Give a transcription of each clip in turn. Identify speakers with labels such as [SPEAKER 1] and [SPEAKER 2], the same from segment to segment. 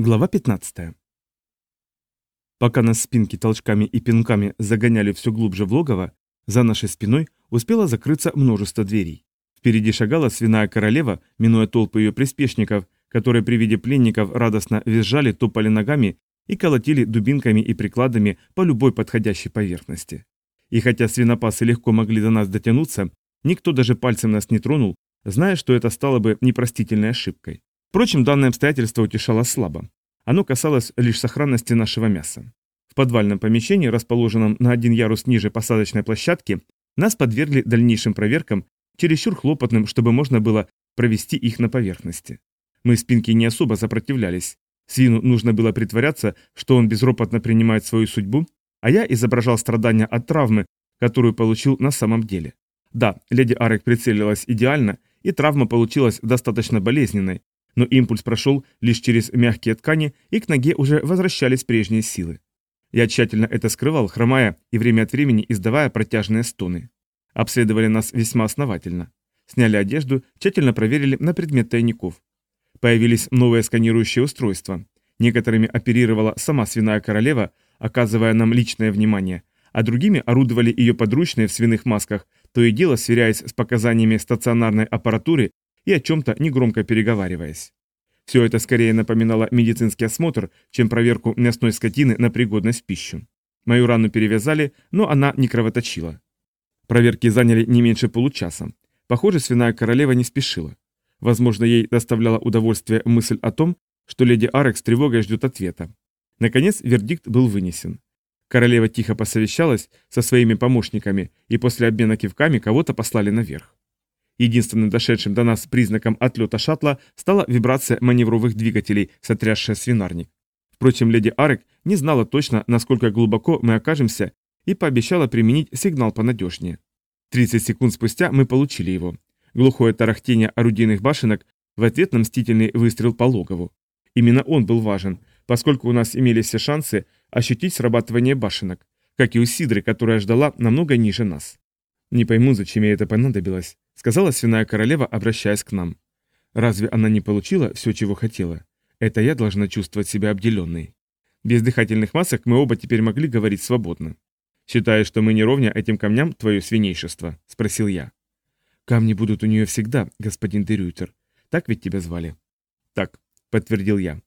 [SPEAKER 1] Глава 15. Пока нас спинки толчками и пинками загоняли все глубже в логово, за нашей спиной успело закрыться множество дверей. Впереди шагала свиная королева, минуя толпы ее приспешников, которые при виде пленников радостно визжали, топали ногами и колотили дубинками и прикладами по любой подходящей поверхности. И хотя свинопасы легко могли до нас дотянуться, никто даже пальцем нас не тронул, зная, что это стало бы непростительной ошибкой. Впрочем, данное обстоятельство утешало слабо. Оно касалось лишь сохранности нашего мяса. В подвальном помещении, расположенном на один ярус ниже посадочной площадки, нас подвергли дальнейшим проверкам, чересчур хлопотным, чтобы можно было провести их на поверхности. Мы спинки не особо сопротивлялись. Свину нужно было притворяться, что он безропотно принимает свою судьбу, а я изображал страдания от травмы, которую получил на самом деле. Да, леди Арек прицелилась идеально, и травма получилась достаточно болезненной, но импульс прошел лишь через мягкие ткани, и к ноге уже возвращались прежние силы. Я тщательно это скрывал, хромая и время от времени издавая протяжные стоны. Обследовали нас весьма основательно. Сняли одежду, тщательно проверили на предмет тайников. Появились новые сканирующие устройства. Некоторыми оперировала сама свиная королева, оказывая нам личное внимание, а другими орудовали ее подручные в свиных масках, то и дело сверяясь с показаниями стационарной аппаратуры и о чем-то негромко переговариваясь. Все это скорее напоминало медицинский осмотр, чем проверку мясной скотины на пригодность в пищу. Мою рану перевязали, но она не кровоточила. Проверки заняли не меньше получаса. Похоже, свиная королева не спешила. Возможно, ей доставляла удовольствие мысль о том, что леди Арек с тревогой ждет ответа. Наконец, вердикт был вынесен. Королева тихо посовещалась со своими помощниками и после обмена кивками кого-то послали наверх. Единственным дошедшим до нас признаком отлета шаттла стала вибрация маневровых двигателей, сотрясшая свинарник. Впрочем, леди Арек не знала точно, насколько глубоко мы окажемся, и пообещала применить сигнал понадежнее. 30 секунд спустя мы получили его. Глухое тарахтение орудийных башенок в ответ на мстительный выстрел по логову. Именно он был важен, поскольку у нас имелись все шансы ощутить срабатывание башенок, как и у Сидры, которая ждала намного ниже нас. Не пойму, зачем ей это понадобилось сказала свиная королева, обращаясь к нам. Разве она не получила все, чего хотела? Это я должна чувствовать себя обделенной. Без дыхательных масок мы оба теперь могли говорить свободно. «Считаешь, что мы не ровня этим камням, твое свинейшество?» – спросил я. «Камни будут у нее всегда, господин Дерютер. Так ведь тебя звали?» «Так», – подтвердил я.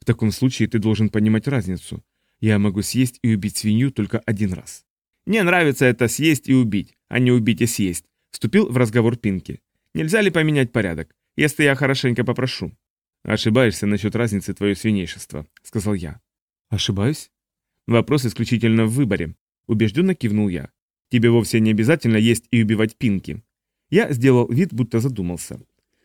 [SPEAKER 1] «В таком случае ты должен понимать разницу. Я могу съесть и убить свинью только один раз». «Мне нравится это съесть и убить, а не убить и съесть. Вступил в разговор Пинки. «Нельзя ли поменять порядок, если я хорошенько попрошу?» «Ошибаешься насчет разницы твое свинейшество», — сказал я. «Ошибаюсь?» «Вопрос исключительно в выборе», — убежденно кивнул я. «Тебе вовсе не обязательно есть и убивать Пинки». Я сделал вид, будто задумался.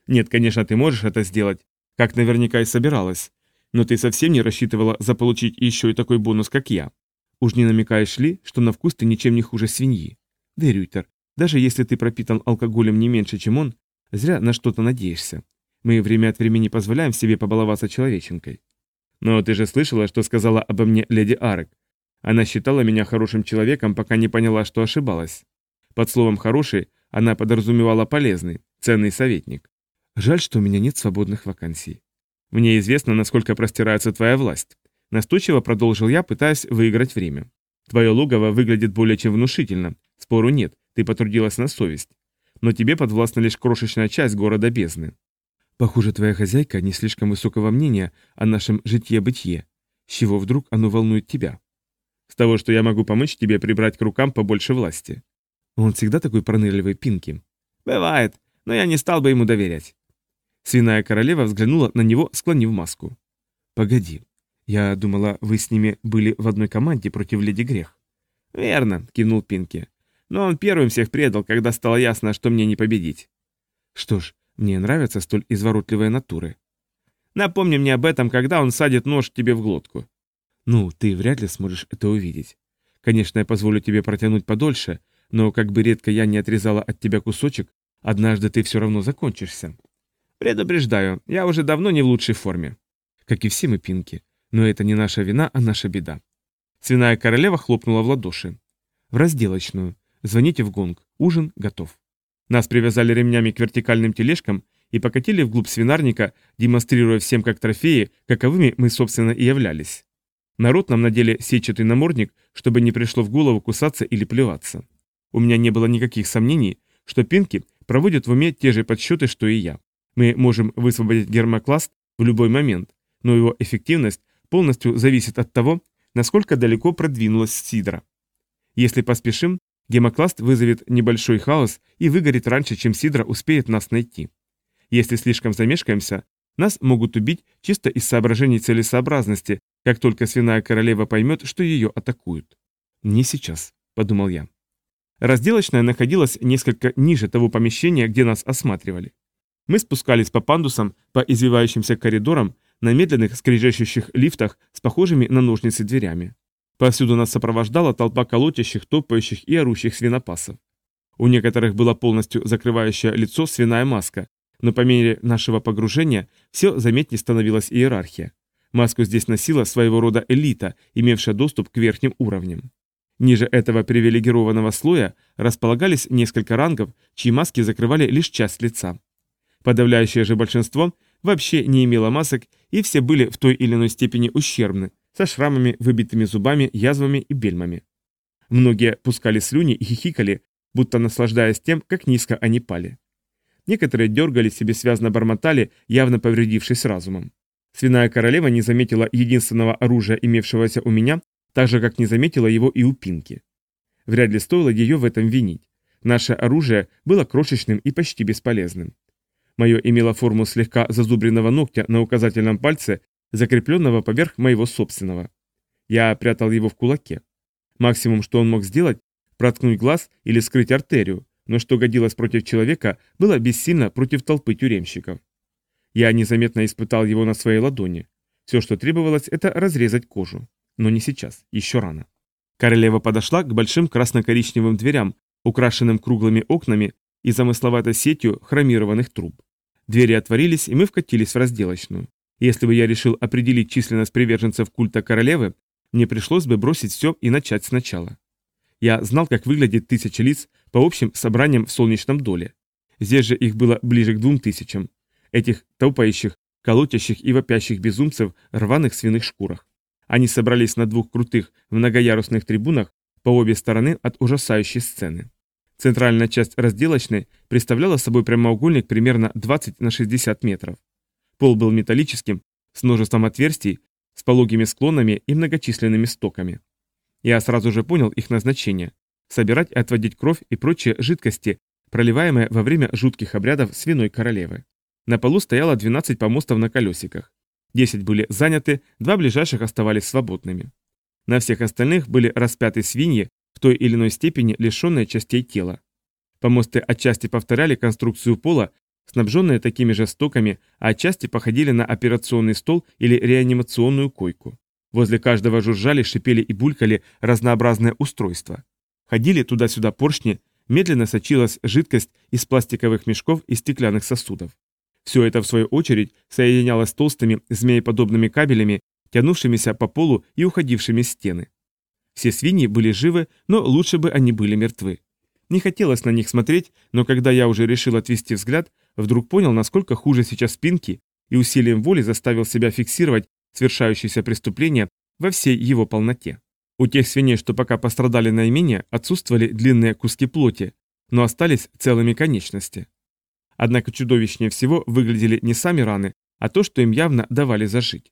[SPEAKER 1] «Нет, конечно, ты можешь это сделать, как наверняка и собиралась, но ты совсем не рассчитывала заполучить еще и такой бонус, как я. Уж не намекаешь ли, что на вкус ты ничем не хуже свиньи? Да, Рютер, даже если ты пропитан алкоголем не меньше, чем он, зря на что-то надеешься. Мы время от времени позволяем себе побаловаться человеченкой. Но ты же слышала, что сказала обо мне леди Арек. Она считала меня хорошим человеком, пока не поняла, что ошибалась. Под словом «хороший» она подразумевала полезный, ценный советник. Жаль, что у меня нет свободных вакансий. Мне известно, насколько простирается твоя власть. Настойчиво продолжил я, пытаясь выиграть время. Твое логово выглядит более чем внушительно, спору нет, ты потрудилась на совесть. Но тебе подвластна лишь крошечная часть города бездны. Похоже, твоя хозяйка не слишком высокого мнения о нашем житье-бытие. С чего вдруг оно волнует тебя? С того, что я могу помочь тебе прибрать к рукам побольше власти. Он всегда такой пронырливый, Пинки. Бывает, но я не стал бы ему доверять. Свиная королева взглянула на него, склонив маску. «Погоди. Я думала, вы с ними были в одной команде против Леди Грех». «Верно», — кивнул Пинки. Но он первым всех предал, когда стало ясно, что мне не победить. Что ж, мне нравятся столь изворотливые натуры. Напомни мне об этом, когда он садит нож тебе в глотку. Ну, ты вряд ли сможешь это увидеть. Конечно, я позволю тебе протянуть подольше, но как бы редко я не отрезала от тебя кусочек, однажды ты все равно закончишься. Предупреждаю, я уже давно не в лучшей форме. Как и все мы, Пинки. Но это не наша вина, а наша беда. Свиная королева хлопнула в ладоши. В разделочную. Звоните в гонг. Ужин готов. Нас привязали ремнями к вертикальным тележкам и покатили вглубь свинарника, демонстрируя всем как трофеи, каковыми мы, собственно, и являлись. Народ нам надели сетчатый намордник, чтобы не пришло в голову кусаться или плеваться. У меня не было никаких сомнений, что Пинки проводит в уме те же подсчеты, что и я. Мы можем высвободить гермокласт в любой момент, но его эффективность полностью зависит от того, насколько далеко продвинулась Сидра. Если поспешим, гемокласт вызовет небольшой хаос и выгорит раньше, чем Сидра успеет нас найти. Если слишком замешкаемся, нас могут убить чисто из соображений целесообразности, как только свиная королева поймет, что ее атакуют. «Не сейчас», — подумал я. Разделочная находилась несколько ниже того помещения, где нас осматривали. Мы спускались по пандусам, по извивающимся коридорам, на медленных скрежещущих лифтах с похожими на ножницы дверями. Повсюду нас сопровождала толпа колотящих, топающих и орущих свинопасов. У некоторых была полностью закрывающая лицо свиная маска, но по мере нашего погружения все заметнее становилась иерархия. Маску здесь носила своего рода элита, имевшая доступ к верхним уровням. Ниже этого привилегированного слоя располагались несколько рангов, чьи маски закрывали лишь часть лица. Подавляющее же большинство вообще не имело масок, и все были в той или иной степени ущербны, со шрамами, выбитыми зубами, язвами и бельмами. Многие пускали слюни и хихикали, будто наслаждаясь тем, как низко они пали. Некоторые дергались и бессвязно бормотали, явно повредившись разумом. Свиная королева не заметила единственного оружия, имевшегося у меня, так же, как не заметила его и у Пинки. Вряд ли стоило ее в этом винить. Наше оружие было крошечным и почти бесполезным. Мое имело форму слегка зазубренного ногтя на указательном пальце, закрепленного поверх моего собственного. Я прятал его в кулаке. Максимум, что он мог сделать, проткнуть глаз или скрыть артерию, но что годилось против человека, было бессильно против толпы тюремщиков. Я незаметно испытал его на своей ладони. Все, что требовалось, это разрезать кожу. Но не сейчас, еще рано. Королева подошла к большим красно-коричневым дверям, украшенным круглыми окнами и замысловатой сетью хромированных труб. Двери отворились, и мы вкатились в разделочную. Если бы я решил определить численность приверженцев культа королевы, мне пришлось бы бросить все и начать сначала. Я знал, как выглядит тысяча лиц по общим собраниям в солнечном доле. Здесь же их было ближе к двум тысячам. Этих топающих, колотящих и вопящих безумцев рваных свиных шкурах. Они собрались на двух крутых многоярусных трибунах по обе стороны от ужасающей сцены. Центральная часть разделочной представляла собой прямоугольник примерно 20 на 60 метров. Пол был металлическим, с множеством отверстий, с пологими склонами и многочисленными стоками. Я сразу же понял их назначение – собирать и отводить кровь и прочие жидкости, проливаемые во время жутких обрядов свиной королевы. На полу стояло 12 помостов на колесиках. 10 были заняты, два ближайших оставались свободными. На всех остальных были распяты свиньи, в той или иной степени лишенные частей тела. Помосты отчасти повторяли конструкцию пола, снабженные такими же стоками, а отчасти походили на операционный стол или реанимационную койку. Возле каждого жужжали, шипели и булькали разнообразные устройства. Ходили туда-сюда поршни, медленно сочилась жидкость из пластиковых мешков и стеклянных сосудов. Все это, в свою очередь, соединялось толстыми змееподобными кабелями, тянувшимися по полу и уходившими стены. Все свиньи были живы, но лучше бы они были мертвы. Не хотелось на них смотреть, но когда я уже решил отвести взгляд, вдруг понял, насколько хуже сейчас спинки, и усилием воли заставил себя фиксировать совершающееся преступление во всей его полноте. У тех свиней, что пока пострадали наименее, отсутствовали длинные куски плоти, но остались целыми конечности. Однако чудовищнее всего выглядели не сами раны, а то, что им явно давали зажить.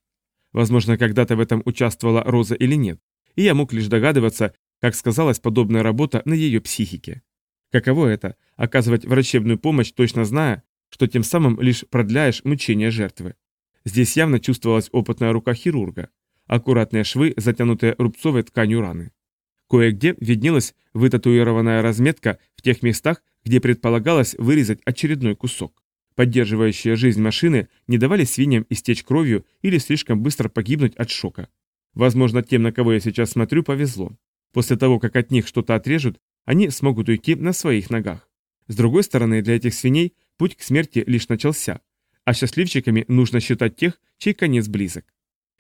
[SPEAKER 1] Возможно, когда-то в этом участвовала Роза или нет, и я мог лишь догадываться, как сказалась подобная работа на ее психике. Каково это – оказывать врачебную помощь, точно зная, что тем самым лишь продляешь мучения жертвы. Здесь явно чувствовалась опытная рука хирурга, аккуратные швы, затянутые рубцовой тканью раны. Кое-где виднелась вытатуированная разметка в тех местах, где предполагалось вырезать очередной кусок. Поддерживающие жизнь машины не давали свиньям истечь кровью или слишком быстро погибнуть от шока. Возможно, тем, на кого я сейчас смотрю, повезло. После того, как от них что-то отрежут, они смогут уйти на своих ногах. С другой стороны, для этих свиней путь к смерти лишь начался, а счастливчиками нужно считать тех, чей конец близок.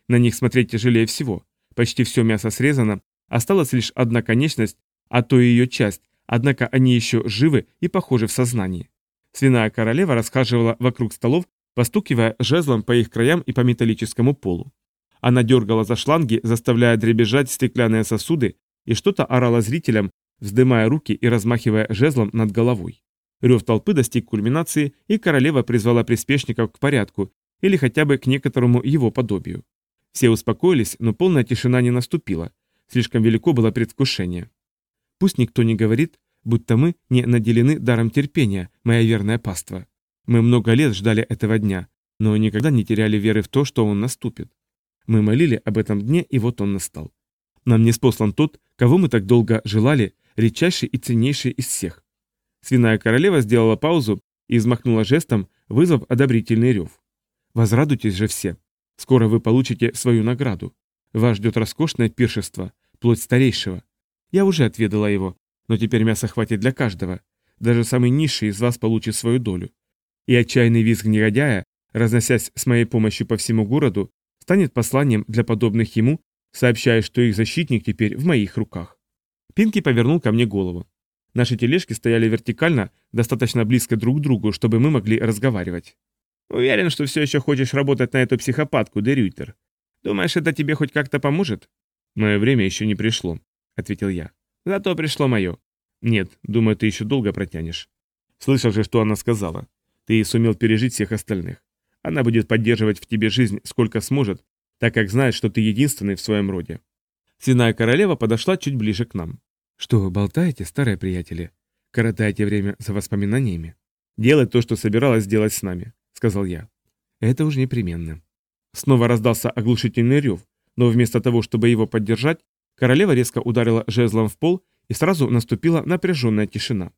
[SPEAKER 1] На них смотреть тяжелее всего. Почти все мясо срезано, осталась лишь одна конечность, а то и ее часть, однако они еще живы и похожи в сознании. Свиная королева расхаживала вокруг столов, постукивая жезлом по их краям и по металлическому полу. Она дергала за шланги, заставляя дребезжать стеклянные сосуды, и что-то орала зрителям, вздымая руки и размахивая жезлом над головой. Рев толпы достиг кульминации, и королева призвала приспешников к порядку, или хотя бы к некоторому его подобию. Все успокоились, но полная тишина не наступила. Слишком велико было предвкушение. Пусть никто не говорит, будто мы не наделены даром терпения, моя верная паства. Мы много лет ждали этого дня, но никогда не теряли веры в то, что он наступит. Мы молили об этом дне, и вот он настал. Нам не спослан тот, кого мы так долго желали, редчайший и ценнейший из всех. Свиная королева сделала паузу и взмахнула жестом, вызвав одобрительный рев. Возрадуйтесь же все. Скоро вы получите свою награду. Вас ждет роскошное пиршество, плоть старейшего. Я уже отведала его, но теперь мяса хватит для каждого. Даже самый низший из вас получит свою долю. И отчаянный визг негодяя, разносясь с моей помощью по всему городу, станет посланием для подобных ему, сообщая, что их защитник теперь в моих руках. Пинки повернул ко мне голову. Наши тележки стояли вертикально, достаточно близко друг к другу, чтобы мы могли разговаривать. «Уверен, что все еще хочешь работать на эту психопатку, Дерютер. Думаешь, это тебе хоть как-то поможет?» «Мое время еще не пришло», — ответил я. «Зато пришло мое». «Нет, думаю, ты еще долго протянешь». Слышал же, что она сказала. Ты сумел пережить всех остальных. Она будет поддерживать в тебе жизнь сколько сможет, так как знает, что ты единственный в своем роде. Свиная королева подошла чуть ближе к нам. «Что вы болтаете, старые приятели? Коротаете время за воспоминаниями?» «Делать то, что собиралась сделать с нами», — сказал я. «Это уж непременно». Снова раздался оглушительный рев, но вместо того, чтобы его поддержать, королева резко ударила жезлом в пол и сразу наступила напряженная тишина.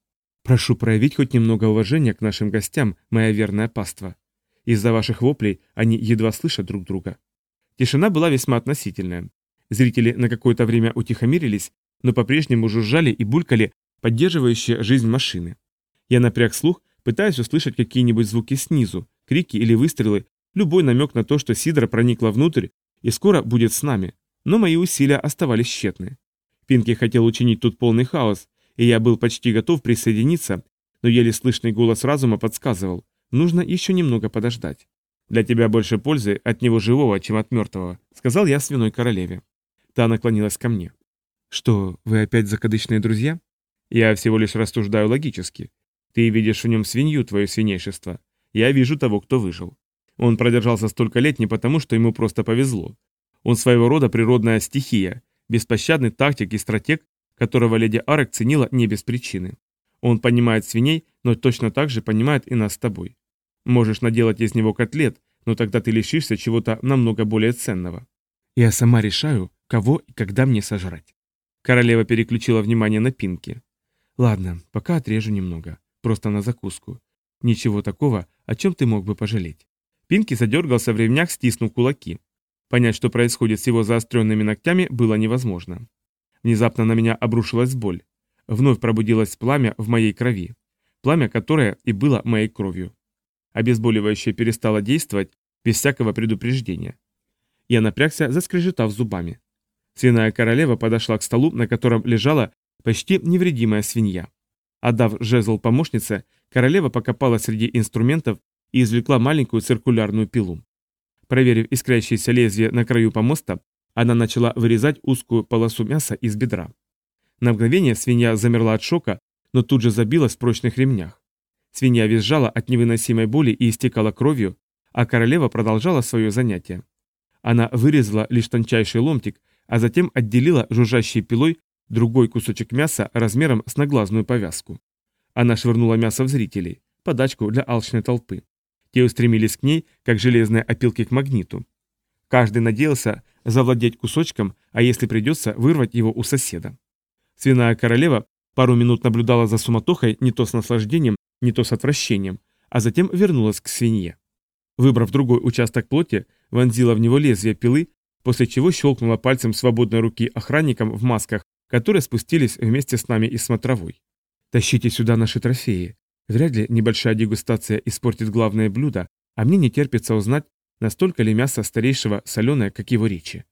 [SPEAKER 1] «Прошу проявить хоть немного уважения к нашим гостям, моя верная паства. Из-за ваших воплей они едва слышат друг друга». Тишина была весьма относительная. Зрители на какое-то время утихомирились но по-прежнему жужжали и булькали поддерживающие жизнь машины. Я напряг слух, пытаясь услышать какие-нибудь звуки снизу, крики или выстрелы, любой намек на то, что Сидра проникла внутрь и скоро будет с нами, но мои усилия оставались тщетны. Пинки хотел учинить тут полный хаос, и я был почти готов присоединиться, но еле слышный голос разума подсказывал, нужно еще немного подождать. «Для тебя больше пользы от него живого, чем от мертвого», — сказал я свиной королеве. Та наклонилась ко мне. Что, вы опять закадычные друзья? Я всего лишь рассуждаю логически. Ты видишь в нем свинью, твое свинейшество. Я вижу того, кто выжил. Он продержался столько лет не потому, что ему просто повезло. Он своего рода природная стихия, беспощадный тактик и стратег, которого леди Арек ценила не без причины. Он понимает свиней, но точно так же понимает и нас с тобой. Можешь наделать из него котлет, но тогда ты лишишься чего-то намного более ценного. Я сама решаю, кого и когда мне сожрать. Королева переключила внимание на Пинки. «Ладно, пока отрежу немного. Просто на закуску. Ничего такого, о чем ты мог бы пожалеть». Пинки задергался в ремнях, стиснув кулаки. Понять, что происходит с его заостренными ногтями, было невозможно. Внезапно на меня обрушилась боль. Вновь пробудилось пламя в моей крови. Пламя, которое и было моей кровью. Обезболивающее перестало действовать без всякого предупреждения. Я напрягся, заскрежетав зубами. Свиная королева подошла к столу, на котором лежала почти невредимая свинья. Отдав жезл помощнице, королева покопала среди инструментов и извлекла маленькую циркулярную пилу. Проверив искрящееся лезвие на краю помоста, она начала вырезать узкую полосу мяса из бедра. На мгновение свинья замерла от шока, но тут же забилась в прочных ремнях. Свинья визжала от невыносимой боли и истекала кровью, а королева продолжала свое занятие. Она вырезала лишь тончайший ломтик, а затем отделила жужжащей пилой другой кусочек мяса размером с наглазную повязку. Она швырнула мясо в зрителей, подачку для алчной толпы. Те устремились к ней, как железные опилки к магниту. Каждый надеялся завладеть кусочком, а если придется, вырвать его у соседа. Свиная королева пару минут наблюдала за суматохой не то с наслаждением, не то с отвращением, а затем вернулась к свинье. Выбрав другой участок плоти, вонзила в него лезвие пилы после чего щелкнула пальцем свободной руки охранникам в масках, которые спустились вместе с нами из смотровой. «Тащите сюда наши трофеи. Вряд ли небольшая дегустация испортит главное блюдо, а мне не терпится узнать, настолько ли мясо старейшего соленое, как его речи».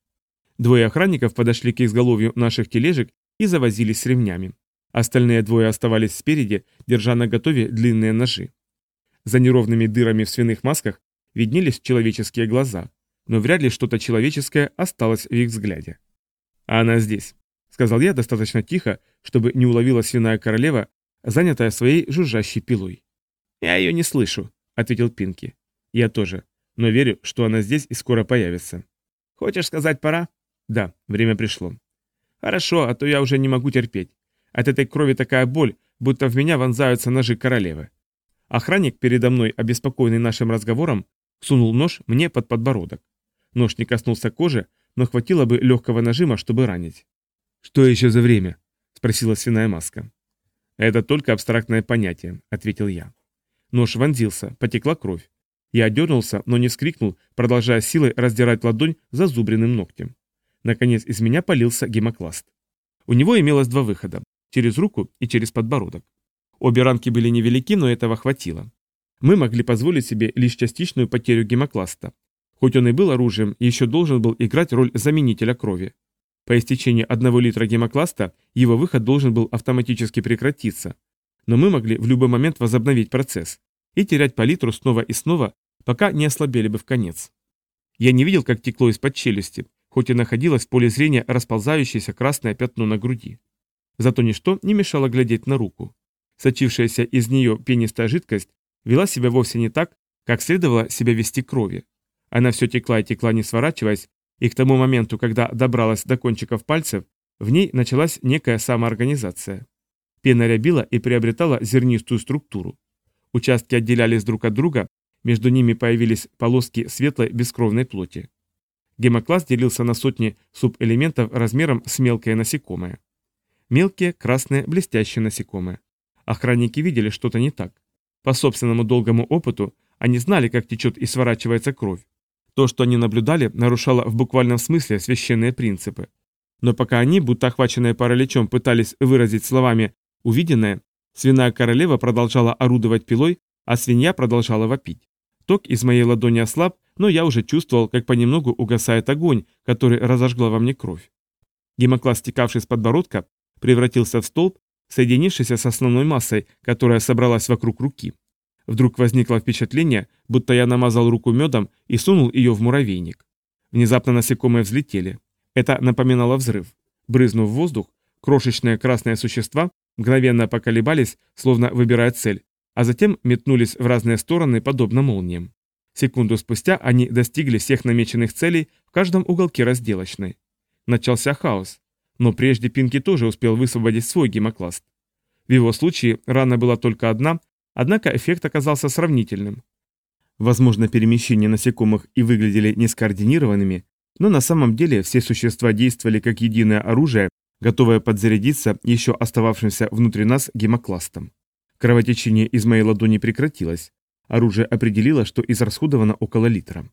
[SPEAKER 1] Двое охранников подошли к изголовью наших тележек и завозились с ремнями. Остальные двое оставались спереди, держа на готове длинные ножи. За неровными дырами в свиных масках виднелись человеческие глаза, но вряд ли что-то человеческое осталось в их взгляде. «А она здесь», — сказал я достаточно тихо, чтобы не уловила свиная королева, занятая своей жужжащей пилой. «Я ее не слышу», — ответил Пинки. «Я тоже, но верю, что она здесь и скоро появится». «Хочешь сказать пора?» «Да, время пришло». «Хорошо, а то я уже не могу терпеть. От этой крови такая боль, будто в меня вонзаются ножи королевы». Охранник передо мной, обеспокоенный нашим разговором, сунул нож мне под подбородок. Нож не коснулся кожи, но хватило бы легкого нажима, чтобы ранить. «Что еще за время?» – спросила свиная маска. «Это только абстрактное понятие», – ответил я. Нож вонзился, потекла кровь. Я дернулся, но не вскрикнул, продолжая силой раздирать ладонь зазубренным ногтем. Наконец из меня полился гемокласт. У него имелось два выхода – через руку и через подбородок. Обе ранки были невелики, но этого хватило. Мы могли позволить себе лишь частичную потерю гемокласта. Хоть он и был оружием, еще должен был играть роль заменителя крови. По истечении одного литра гемокласта его выход должен был автоматически прекратиться. Но мы могли в любой момент возобновить процесс и терять по литру снова и снова, пока не ослабели бы в конец. Я не видел, как текло из-под челюсти, хоть и находилось в поле зрения расползающееся красное пятно на груди. Зато ничто не мешало глядеть на руку. Сочившаяся из нее пенистая жидкость вела себя вовсе не так, как следовало себя вести крови. Она все текла и текла, не сворачиваясь, и к тому моменту, когда добралась до кончиков пальцев, в ней началась некая самоорганизация. Пена рябила и приобретала зернистую структуру. Участки отделялись друг от друга, между ними появились полоски светлой бескровной плоти. Гемокласс делился на сотни субэлементов размером с мелкое насекомое. Мелкие, красные, блестящие насекомые. Охранники видели что-то не так. По собственному долгому опыту они знали, как течет и сворачивается кровь. То, что они наблюдали, нарушало в буквальном смысле священные принципы. Но пока они, будто охваченные параличом, пытались выразить словами увиденное, свиная королева продолжала орудовать пилой, а свинья продолжала вопить. Ток из моей ладони ослаб, но я уже чувствовал, как понемногу угасает огонь, который разожгла во мне кровь. Гемокласс, стекавший с подбородка, превратился в столб, соединившийся с основной массой, которая собралась вокруг руки. Вдруг возникло впечатление, будто я намазал руку медом и сунул ее в муравейник. Внезапно насекомые взлетели. Это напоминало взрыв. Брызнув в воздух, крошечные красные существа мгновенно поколебались, словно выбирая цель, а затем метнулись в разные стороны, подобно молниям. Секунду спустя они достигли всех намеченных целей в каждом уголке разделочной. Начался хаос. Но прежде Пинки тоже успел высвободить свой гемокласт. В его случае рана была только одна, однако эффект оказался сравнительным. Возможно, перемещения насекомых и выглядели нескоординированными, но на самом деле все существа действовали как единое оружие, готовое подзарядиться еще остававшимся внутри нас гемокластом. Кровотечение из моей ладони прекратилось. Оружие определило, что израсходовано около литра.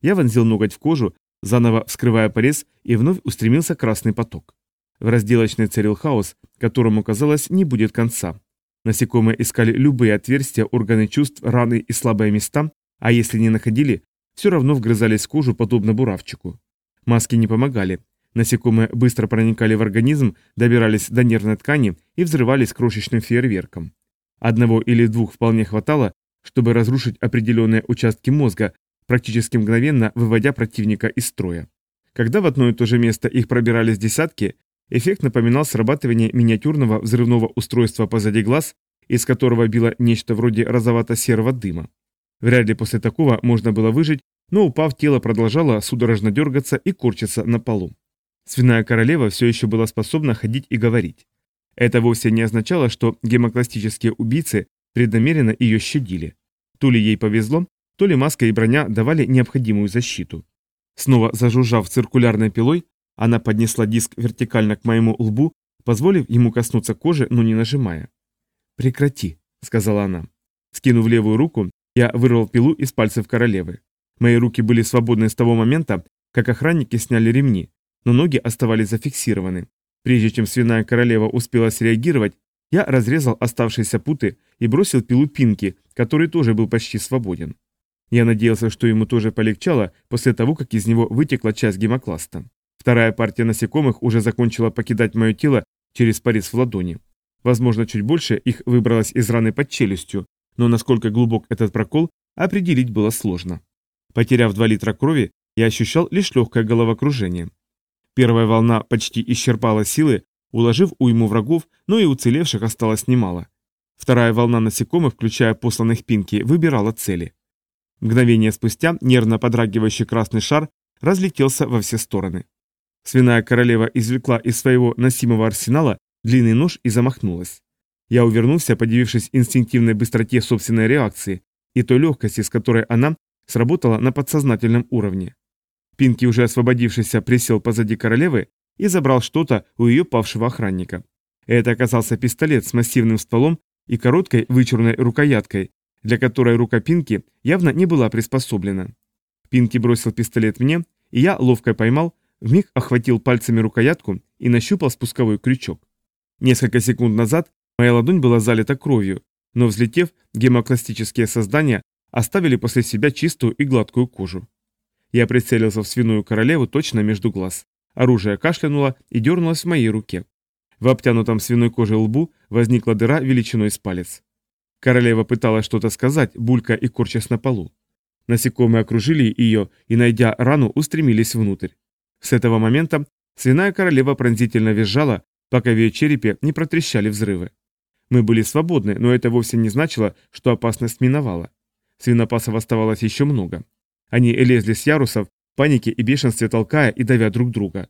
[SPEAKER 1] Я вонзил ноготь в кожу, заново вскрывая порез, и вновь устремился красный поток. В разделочной царил хаос, которому, казалось, не будет конца. Насекомые искали любые отверстия, органы чувств, раны и слабые места, а если не находили, все равно вгрызались в кожу, подобно буравчику. Маски не помогали. Насекомые быстро проникали в организм, добирались до нервной ткани и взрывались крошечным фейерверком. Одного или двух вполне хватало, чтобы разрушить определенные участки мозга, практически мгновенно выводя противника из строя. Когда в одно и то же место их пробирались десятки, Эффект напоминал срабатывание миниатюрного взрывного устройства позади глаз, из которого било нечто вроде розовато-серого дыма. Вряд ли после такого можно было выжить, но упав, тело продолжало судорожно дергаться и корчиться на полу. Свиная королева все еще была способна ходить и говорить. Это вовсе не означало, что гемокластические убийцы преднамеренно ее щадили. То ли ей повезло, то ли маска и броня давали необходимую защиту. Снова зажужжав циркулярной пилой, она поднесла диск вертикально к моему лбу, позволив ему коснуться кожи, но не нажимая. «Прекрати», — сказала она. Скинув левую руку, я вырвал пилу из пальцев королевы. Мои руки были свободны с того момента, как охранники сняли ремни, но ноги оставались зафиксированы. Прежде чем свиная королева успела среагировать, я разрезал оставшиеся путы и бросил пилу Пинки, который тоже был почти свободен. Я надеялся, что ему тоже полегчало после того, как из него вытекла часть гемокласта. Вторая партия насекомых уже закончила покидать мое тело через порез в ладони. Возможно, чуть больше их выбралось из раны под челюстью, но насколько глубок этот прокол, определить было сложно. Потеряв 2 литра крови, я ощущал лишь легкое головокружение. Первая волна почти исчерпала силы, уложив уйму врагов, но и уцелевших осталось немало. Вторая волна насекомых, включая посланных пинки, выбирала цели. Мгновение спустя нервно подрагивающий красный шар разлетелся во все стороны. Свиная королева извлекла из своего носимого арсенала длинный нож и замахнулась. Я увернулся, подивившись инстинктивной быстроте собственной реакции и той легкости, с которой она сработала на подсознательном уровне. Пинки, уже освободившийся, присел позади королевы и забрал что-то у ее павшего охранника. Это оказался пистолет с массивным стволом и короткой вычурной рукояткой, для которой рука Пинки явно не была приспособлена. Пинки бросил пистолет мне, и я ловко поймал, вмиг охватил пальцами рукоятку и нащупал спусковой крючок. Несколько секунд назад моя ладонь была залита кровью, но взлетев, гемокластические создания оставили после себя чистую и гладкую кожу. Я прицелился в свиную королеву точно между глаз. Оружие кашлянуло и дернулось в моей руке. В обтянутом свиной кожей лбу возникла дыра величиной с палец. Королева пыталась что-то сказать, булька и корчась на полу. Насекомые окружили ее и, найдя рану, устремились внутрь. С этого момента свиная королева пронзительно визжала, пока в ее черепе не протрещали взрывы. Мы были свободны, но это вовсе не значило, что опасность миновала. Свинопасов оставалось еще много. Они лезли с ярусов, панике и бешенстве толкая и давя друг друга.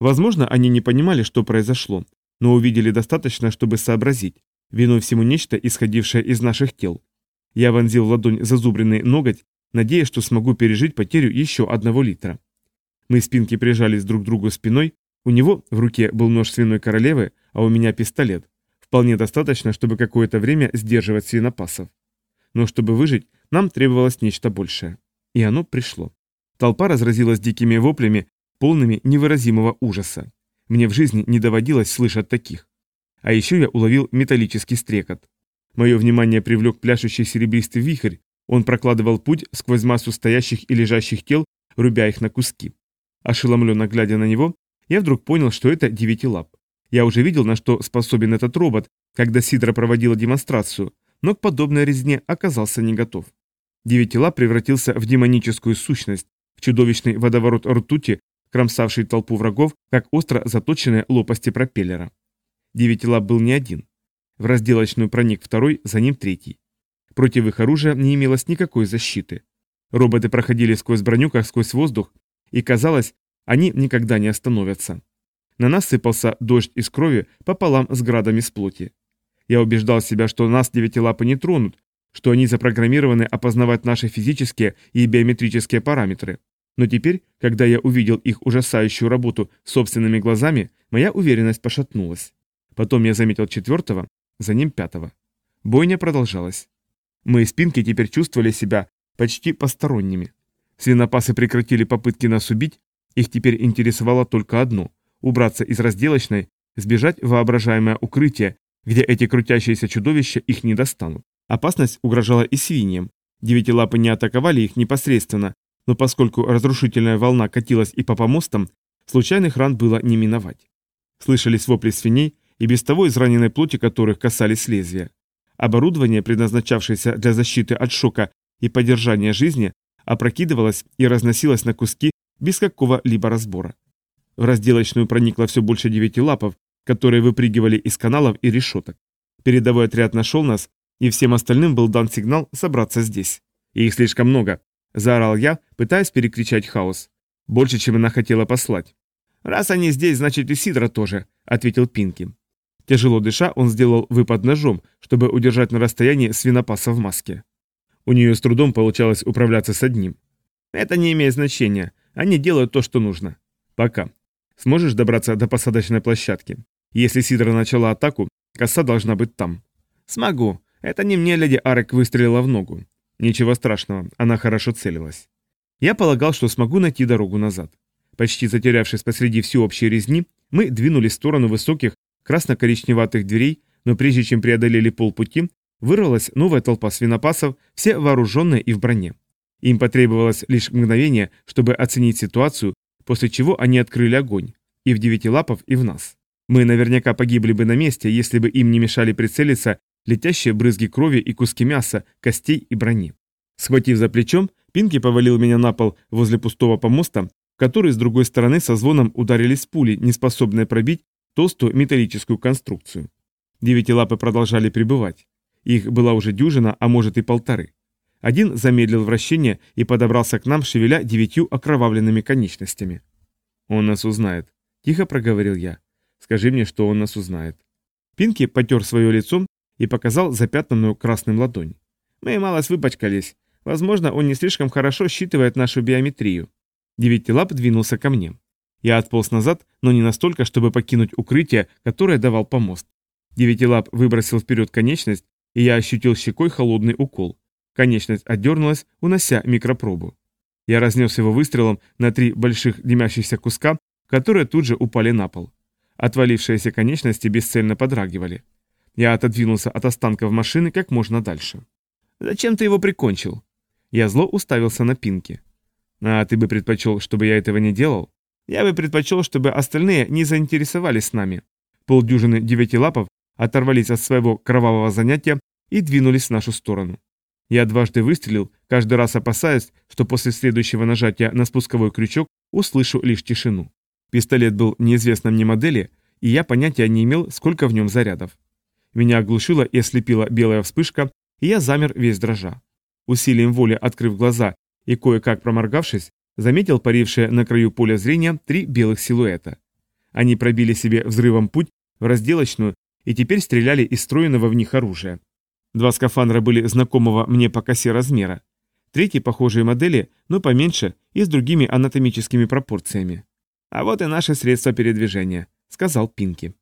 [SPEAKER 1] Возможно, они не понимали, что произошло, но увидели достаточно, чтобы сообразить. Виной всему нечто, исходившее из наших тел. Я вонзил в ладонь зазубренный ноготь, надеясь, что смогу пережить потерю еще одного литра. Мы спинки прижались друг к другу спиной, у него в руке был нож свиной королевы, а у меня пистолет. Вполне достаточно, чтобы какое-то время сдерживать свинопасов. Но чтобы выжить, нам требовалось нечто большее. И оно пришло. Толпа разразилась дикими воплями, полными невыразимого ужаса. Мне в жизни не доводилось слышать таких. А еще я уловил металлический стрекот. Мое внимание привлек пляшущий серебристый вихрь, он прокладывал путь сквозь массу стоящих и лежащих тел, рубя их на куски. Ошеломленно глядя на него, я вдруг понял, что это девятилап. Я уже видел, на что способен этот робот, когда Сидра проводила демонстрацию, но к подобной резне оказался не готов. Девятилап превратился в демоническую сущность, в чудовищный водоворот ртути, кромсавший толпу врагов, как остро заточенные лопасти пропеллера. Девятилап был не один. В разделочную проник второй, за ним третий. Против их оружия не имелось никакой защиты. Роботы проходили сквозь броню, как сквозь воздух, и казалось, они никогда не остановятся. На нас сыпался дождь из крови пополам с градами с плоти. Я убеждал себя, что нас девятилапы не тронут, что они запрограммированы опознавать наши физические и биометрические параметры. Но теперь, когда я увидел их ужасающую работу собственными глазами, моя уверенность пошатнулась. Потом я заметил четвертого, за ним пятого. Бойня продолжалась. Мы из Пинки теперь чувствовали себя почти посторонними. Свинопасы прекратили попытки нас убить, их теперь интересовало только одно – убраться из разделочной, сбежать в воображаемое укрытие, где эти крутящиеся чудовища их не достанут. Опасность угрожала и свиньям. Девятилапы не атаковали их непосредственно, но поскольку разрушительная волна катилась и по помостам, случайных ран было не миновать. Слышались вопли свиней, и без того израненной плоти которых касались лезвия. Оборудование, предназначавшееся для защиты от шока и поддержания жизни, опрокидывалось и разносилось на куски без какого-либо разбора. В разделочную проникло все больше девяти лапов, которые выпрыгивали из каналов и решеток. Передовой отряд нашел нас, и всем остальным был дан сигнал собраться здесь. Их слишком много, заорал я, пытаясь перекричать хаос. Больше, чем она хотела послать. «Раз они здесь, значит и Сидра тоже», — ответил Пинки. Тяжело дыша, он сделал выпад ножом, чтобы удержать на расстоянии свинопаса в маске. У нее с трудом получалось управляться с одним. Это не имеет значения. Они делают то, что нужно. Пока. Сможешь добраться до посадочной площадки? Если Сидра начала атаку, коса должна быть там. Смогу. Это не мне леди Арек выстрелила в ногу. Ничего страшного, она хорошо целилась. Я полагал, что смогу найти дорогу назад. Почти затерявшись посреди всеобщей резни, мы двинулись в сторону высоких, красно-коричневатых дверей, но прежде чем преодолели полпути, вырвалась новая толпа свинопасов, все вооруженные и в броне. Им потребовалось лишь мгновение, чтобы оценить ситуацию, после чего они открыли огонь, и в девяти лапов, и в нас. Мы наверняка погибли бы на месте, если бы им не мешали прицелиться летящие брызги крови и куски мяса, костей и брони. Схватив за плечом, Пинки повалил меня на пол возле пустого помоста, который с другой стороны со звоном ударились пули, не способные пробить толстую металлическую конструкцию. Девятилапы продолжали пребывать. Их была уже дюжина, а может и полторы. Один замедлил вращение и подобрался к нам, шевеля девятью окровавленными конечностями. «Он нас узнает», — тихо проговорил я. «Скажи мне, что он нас узнает». Пинки потер свое лицо и показал запятнанную красным ладонь. «Мы малость выпачкались. Возможно, он не слишком хорошо считывает нашу биометрию». Девятилап двинулся ко мне. Я отполз назад, но не настолько, чтобы покинуть укрытие, которое давал помост. Девятилап выбросил вперед конечность, и я ощутил щекой холодный укол. Конечность отдернулась, унося микропробу. Я разнес его выстрелом на три больших дымящихся куска, которые тут же упали на пол. Отвалившиеся конечности бесцельно подрагивали. Я отодвинулся от останков машины как можно дальше. «Зачем ты его прикончил?» Я зло уставился на Пинки. «А ты бы предпочел, чтобы я этого не делал?» «Я бы предпочел, чтобы остальные не заинтересовались нами». Полдюжины девятилапов оторвались от своего кровавого занятия и двинулись в нашу сторону. Я дважды выстрелил, каждый раз опасаясь, что после следующего нажатия на спусковой крючок услышу лишь тишину. Пистолет был неизвестной мне модели, и я понятия не имел, сколько в нем зарядов. Меня оглушила и ослепила белая вспышка, и я замер весь дрожа. Усилием воли открыв глаза и кое-как проморгавшись, заметил парившие на краю поля зрения три белых силуэта. Они пробили себе взрывом путь в разделочную и теперь стреляли из встроенного в них оружия. Два скафандра были знакомого мне по косе размера. Третий похожие модели, но поменьше и с другими анатомическими пропорциями. «А вот и наше средство передвижения», — сказал Пинки.